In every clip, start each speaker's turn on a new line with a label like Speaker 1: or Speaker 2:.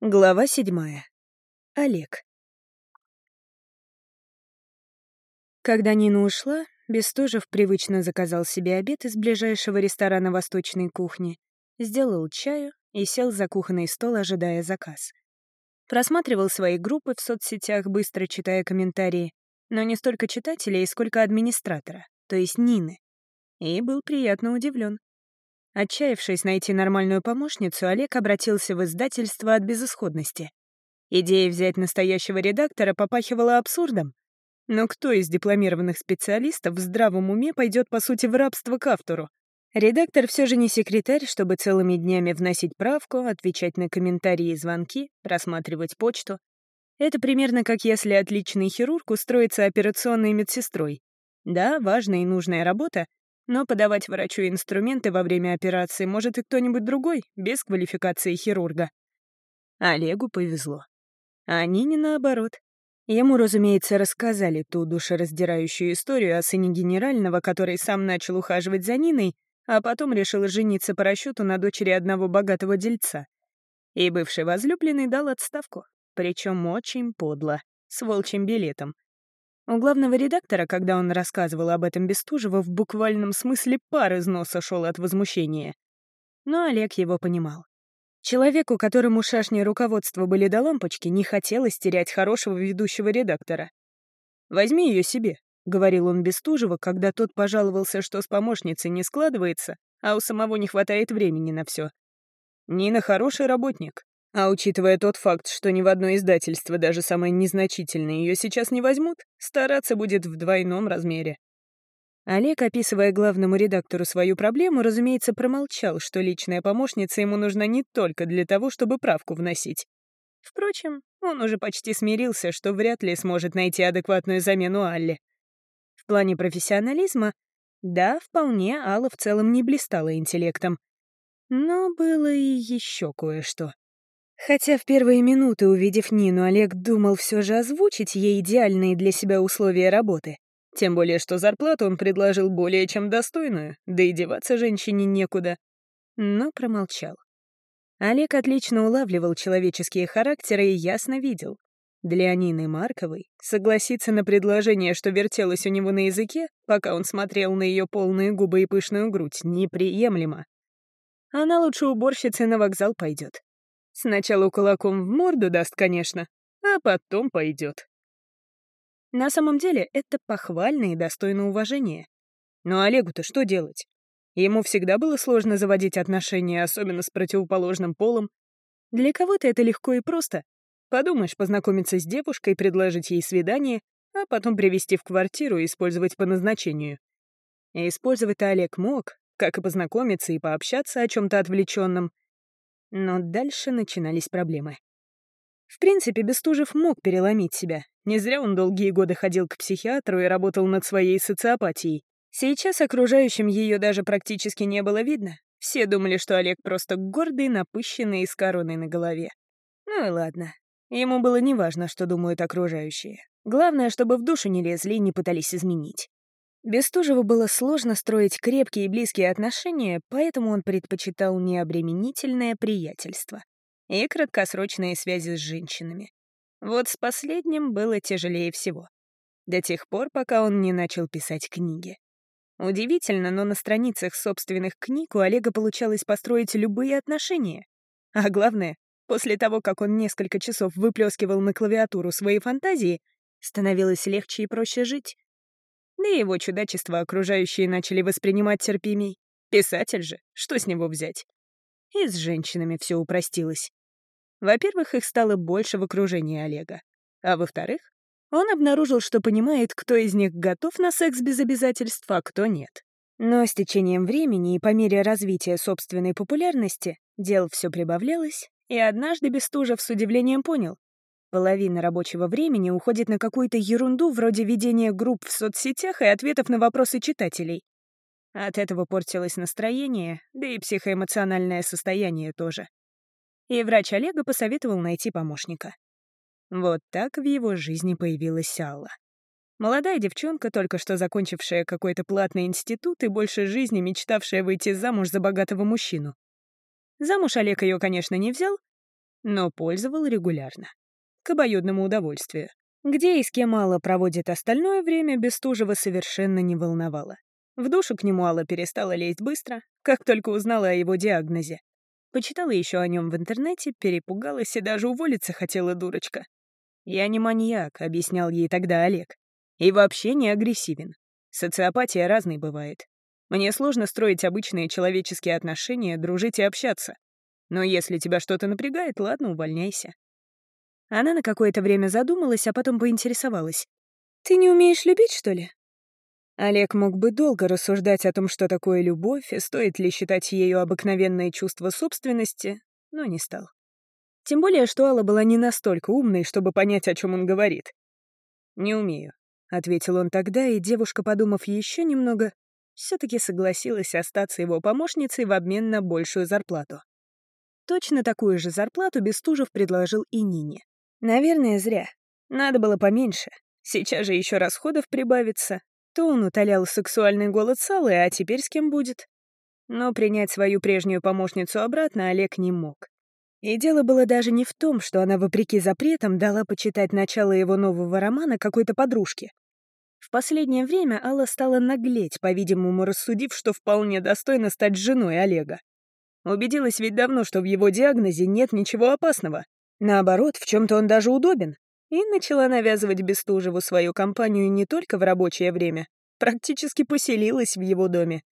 Speaker 1: Глава седьмая. Олег. Когда Нина ушла, Бестужев привычно заказал себе обед из ближайшего ресторана восточной кухни, сделал чаю и сел за кухонный стол, ожидая заказ. Просматривал свои группы в соцсетях, быстро читая комментарии, но не столько читателей, сколько администратора, то есть Нины. И был приятно удивлен. Отчаявшись найти нормальную помощницу, Олег обратился в издательство от безысходности. Идея взять настоящего редактора попахивала абсурдом. Но кто из дипломированных специалистов в здравом уме пойдет, по сути, в рабство к автору? Редактор все же не секретарь, чтобы целыми днями вносить правку, отвечать на комментарии и звонки, просматривать почту. Это примерно как если отличный хирург устроится операционной медсестрой. Да, важная и нужная работа, но подавать врачу инструменты во время операции может и кто-нибудь другой, без квалификации хирурга. Олегу повезло. А Нине наоборот. Ему, разумеется, рассказали ту душераздирающую историю о сыне генерального, который сам начал ухаживать за Ниной, а потом решил жениться по расчету на дочери одного богатого дельца. И бывший возлюбленный дал отставку, причем очень подло, с волчьим билетом — у главного редактора, когда он рассказывал об этом Бестужева, в буквальном смысле пар из носа шел от возмущения. Но Олег его понимал. Человеку, которому шашни руководства были до лампочки, не хотелось терять хорошего ведущего редактора. «Возьми ее себе», — говорил он Бестужева, когда тот пожаловался, что с помощницей не складывается, а у самого не хватает времени на все. «Нина хороший работник, а учитывая тот факт, что ни в одно издательство, даже самое незначительное, ее сейчас не возьмут, стараться будет в двойном размере. Олег, описывая главному редактору свою проблему, разумеется, промолчал, что личная помощница ему нужна не только для того, чтобы правку вносить. Впрочем, он уже почти смирился, что вряд ли сможет найти адекватную замену Алле. В плане профессионализма, да, вполне Алла в целом не блистала интеллектом. Но было и еще кое-что. Хотя в первые минуты, увидев Нину, Олег думал все же озвучить ей идеальные для себя условия работы. Тем более, что зарплату он предложил более чем достойную, да и деваться женщине некуда. Но промолчал. Олег отлично улавливал человеческие характеры и ясно видел. Для Нины Марковой согласиться на предложение, что вертелось у него на языке, пока он смотрел на ее полные губы и пышную грудь, неприемлемо. Она лучше уборщицы на вокзал пойдет. Сначала кулаком в морду даст, конечно, а потом пойдет. На самом деле это похвально и достойно уважения. Но Олегу-то что делать? Ему всегда было сложно заводить отношения, особенно с противоположным полом. Для кого-то это легко и просто. Подумаешь, познакомиться с девушкой, предложить ей свидание, а потом привести в квартиру и использовать по назначению. И использовать-то Олег мог, как и познакомиться и пообщаться о чем то отвлеченном, но дальше начинались проблемы. В принципе, Бестужев мог переломить себя. Не зря он долгие годы ходил к психиатру и работал над своей социопатией. Сейчас окружающим ее даже практически не было видно. Все думали, что Олег просто гордый, напыщенный и с короной на голове. Ну и ладно. Ему было неважно, что думают окружающие. Главное, чтобы в душу не лезли и не пытались изменить. Бестужеву было сложно строить крепкие и близкие отношения, поэтому он предпочитал необременительное приятельство и краткосрочные связи с женщинами. Вот с последним было тяжелее всего. До тех пор, пока он не начал писать книги. Удивительно, но на страницах собственных книг у Олега получалось построить любые отношения. А главное, после того, как он несколько часов выплескивал на клавиатуру свои фантазии, становилось легче и проще жить. Да и его чудачество окружающие начали воспринимать терпимей. Писатель же, что с него взять? И с женщинами все упростилось. Во-первых, их стало больше в окружении Олега. А во-вторых, он обнаружил, что понимает, кто из них готов на секс без обязательств, а кто нет. Но с течением времени и по мере развития собственной популярности дел все прибавлялось, и однажды Бестужев с удивлением понял, Половина рабочего времени уходит на какую-то ерунду вроде ведения групп в соцсетях и ответов на вопросы читателей. От этого портилось настроение, да и психоэмоциональное состояние тоже. И врач Олега посоветовал найти помощника. Вот так в его жизни появилась Алла. Молодая девчонка, только что закончившая какой-то платный институт и больше жизни мечтавшая выйти замуж за богатого мужчину. Замуж Олег ее, конечно, не взял, но пользовал регулярно. К обоюдному удовольствию. Где и с кем Алла проводит остальное время, Бестужева совершенно не волновало. В душу к нему Алла перестала лезть быстро, как только узнала о его диагнозе. Почитала еще о нем в интернете, перепугалась и даже уволиться хотела дурочка. «Я не маньяк», — объяснял ей тогда Олег. «И вообще не агрессивен. Социопатия разной бывает. Мне сложно строить обычные человеческие отношения, дружить и общаться. Но если тебя что-то напрягает, ладно, увольняйся». Она на какое-то время задумалась, а потом поинтересовалась. «Ты не умеешь любить, что ли?» Олег мог бы долго рассуждать о том, что такое любовь, и стоит ли считать ею обыкновенное чувство собственности, но не стал. Тем более, что Алла была не настолько умной, чтобы понять, о чем он говорит. «Не умею», — ответил он тогда, и девушка, подумав еще немного, все таки согласилась остаться его помощницей в обмен на большую зарплату. Точно такую же зарплату Бестужев предложил и Нине. Наверное, зря. Надо было поменьше. Сейчас же еще расходов прибавится, то он утолял сексуальный голод Салы, а теперь с кем будет? Но принять свою прежнюю помощницу обратно Олег не мог. И дело было даже не в том, что она, вопреки запретам, дала почитать начало его нового романа какой-то подружке. В последнее время Алла стала наглеть, по-видимому, рассудив, что вполне достойно стать женой Олега. Убедилась ведь давно, что в его диагнозе нет ничего опасного. Наоборот, в чем то он даже удобен и начала навязывать Бестужеву свою компанию не только в рабочее время, практически поселилась в его доме.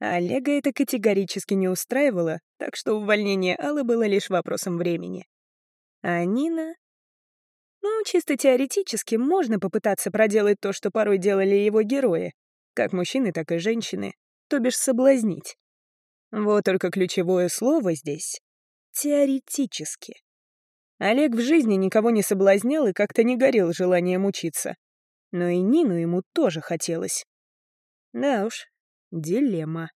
Speaker 1: Олега это категорически не устраивало, так что увольнение Аллы было лишь вопросом времени. А Нина... Ну, чисто теоретически можно попытаться проделать то, что порой делали его герои, как мужчины, так и женщины, то бишь соблазнить. Вот только ключевое слово здесь — теоретически. Олег в жизни никого не соблазнял и как-то не горел желанием учиться. Но и Нину ему тоже хотелось. Да уж, дилемма.